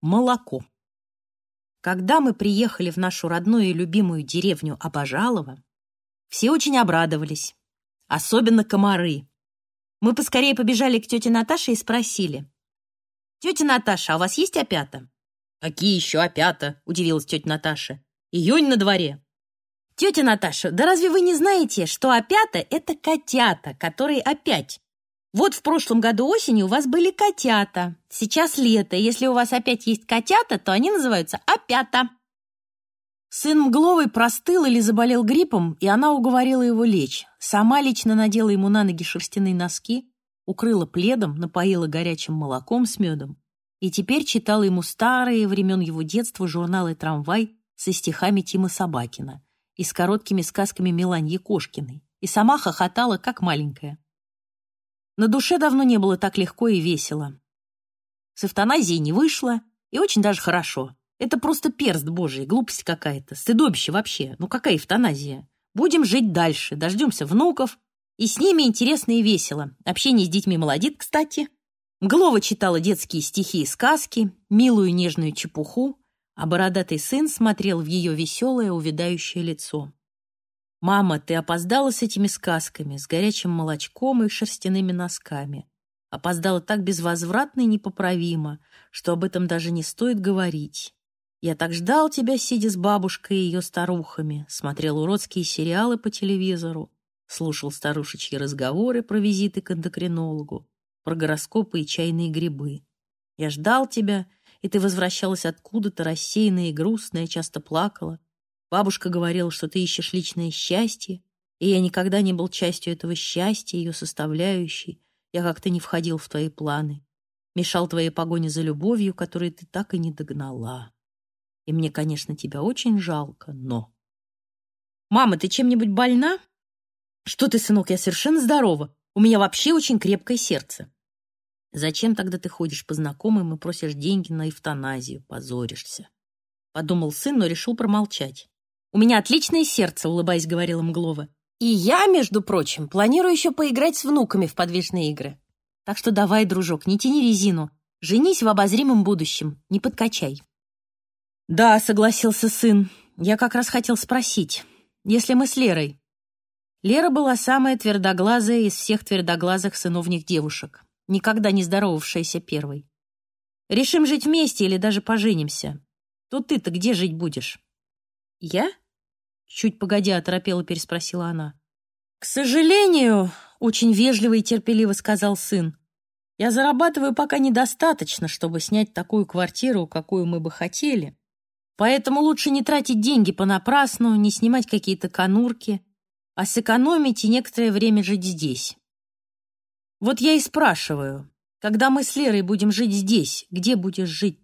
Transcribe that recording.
Молоко. Когда мы приехали в нашу родную и любимую деревню Обожалово, все очень обрадовались, особенно комары. Мы поскорее побежали к тете Наташе и спросили. «Тетя Наташа, а у вас есть опята?» «Какие еще опята?» — удивилась тетя Наташа. «Июнь на дворе». «Тетя Наташа, да разве вы не знаете, что опята — это котята, которые опять вот в прошлом году осенью у вас были котята. Сейчас лето. Если у вас опять есть котята, то они называются опята. Сын Мгловой простыл или заболел гриппом, и она уговорила его лечь. Сама лично надела ему на ноги шерстяные носки, укрыла пледом, напоила горячим молоком с медом и теперь читала ему старые времен его детства журналы «Трамвай» со стихами Тима Собакина и с короткими сказками Меланьи Кошкиной, и сама хохотала, как маленькая. На душе давно не было так легко и весело. С эвтаназией не вышло, и очень даже хорошо. Это просто перст божий, глупость какая-то, стыдобище вообще. Ну какая эвтаназия? Будем жить дальше, дождемся внуков, и с ними интересно и весело. Общение с детьми молодит, кстати. Мглова читала детские стихи и сказки, милую нежную чепуху, а бородатый сын смотрел в ее веселое увядающее лицо. «Мама, ты опоздала с этими сказками, с горячим молочком и шерстяными носками. Опоздала так безвозвратно и непоправимо, что об этом даже не стоит говорить. Я так ждал тебя, сидя с бабушкой и ее старухами, смотрел уродские сериалы по телевизору, слушал старушечьи разговоры про визиты к эндокринологу, про гороскопы и чайные грибы. Я ждал тебя, и ты возвращалась откуда-то рассеянная и грустная, часто плакала, Бабушка говорила, что ты ищешь личное счастье, и я никогда не был частью этого счастья, ее составляющей. Я как-то не входил в твои планы. Мешал твоей погоне за любовью, которую ты так и не догнала. И мне, конечно, тебя очень жалко, но... Мама, ты чем-нибудь больна? Что ты, сынок, я совершенно здорова. У меня вообще очень крепкое сердце. Зачем тогда ты ходишь по знакомым и просишь деньги на эвтаназию? Позоришься. Подумал сын, но решил промолчать. «У меня отличное сердце», — улыбаясь, говорила Мглова. «И я, между прочим, планирую еще поиграть с внуками в подвижные игры. Так что давай, дружок, не тяни резину. Женись в обозримом будущем, не подкачай». «Да», — согласился сын. «Я как раз хотел спросить, если мы с Лерой...» Лера была самая твердоглазая из всех твердоглазых сыновних девушек, никогда не здоровавшаяся первой. «Решим жить вместе или даже поженимся. То ты-то где жить будешь?» «Я?» — чуть погодя оторопела переспросила она. «К сожалению, — очень вежливо и терпеливо сказал сын, — я зарабатываю пока недостаточно, чтобы снять такую квартиру, какую мы бы хотели. Поэтому лучше не тратить деньги понапрасну, не снимать какие-то конурки, а сэкономить и некоторое время жить здесь. Вот я и спрашиваю, когда мы с Лерой будем жить здесь, где будешь жить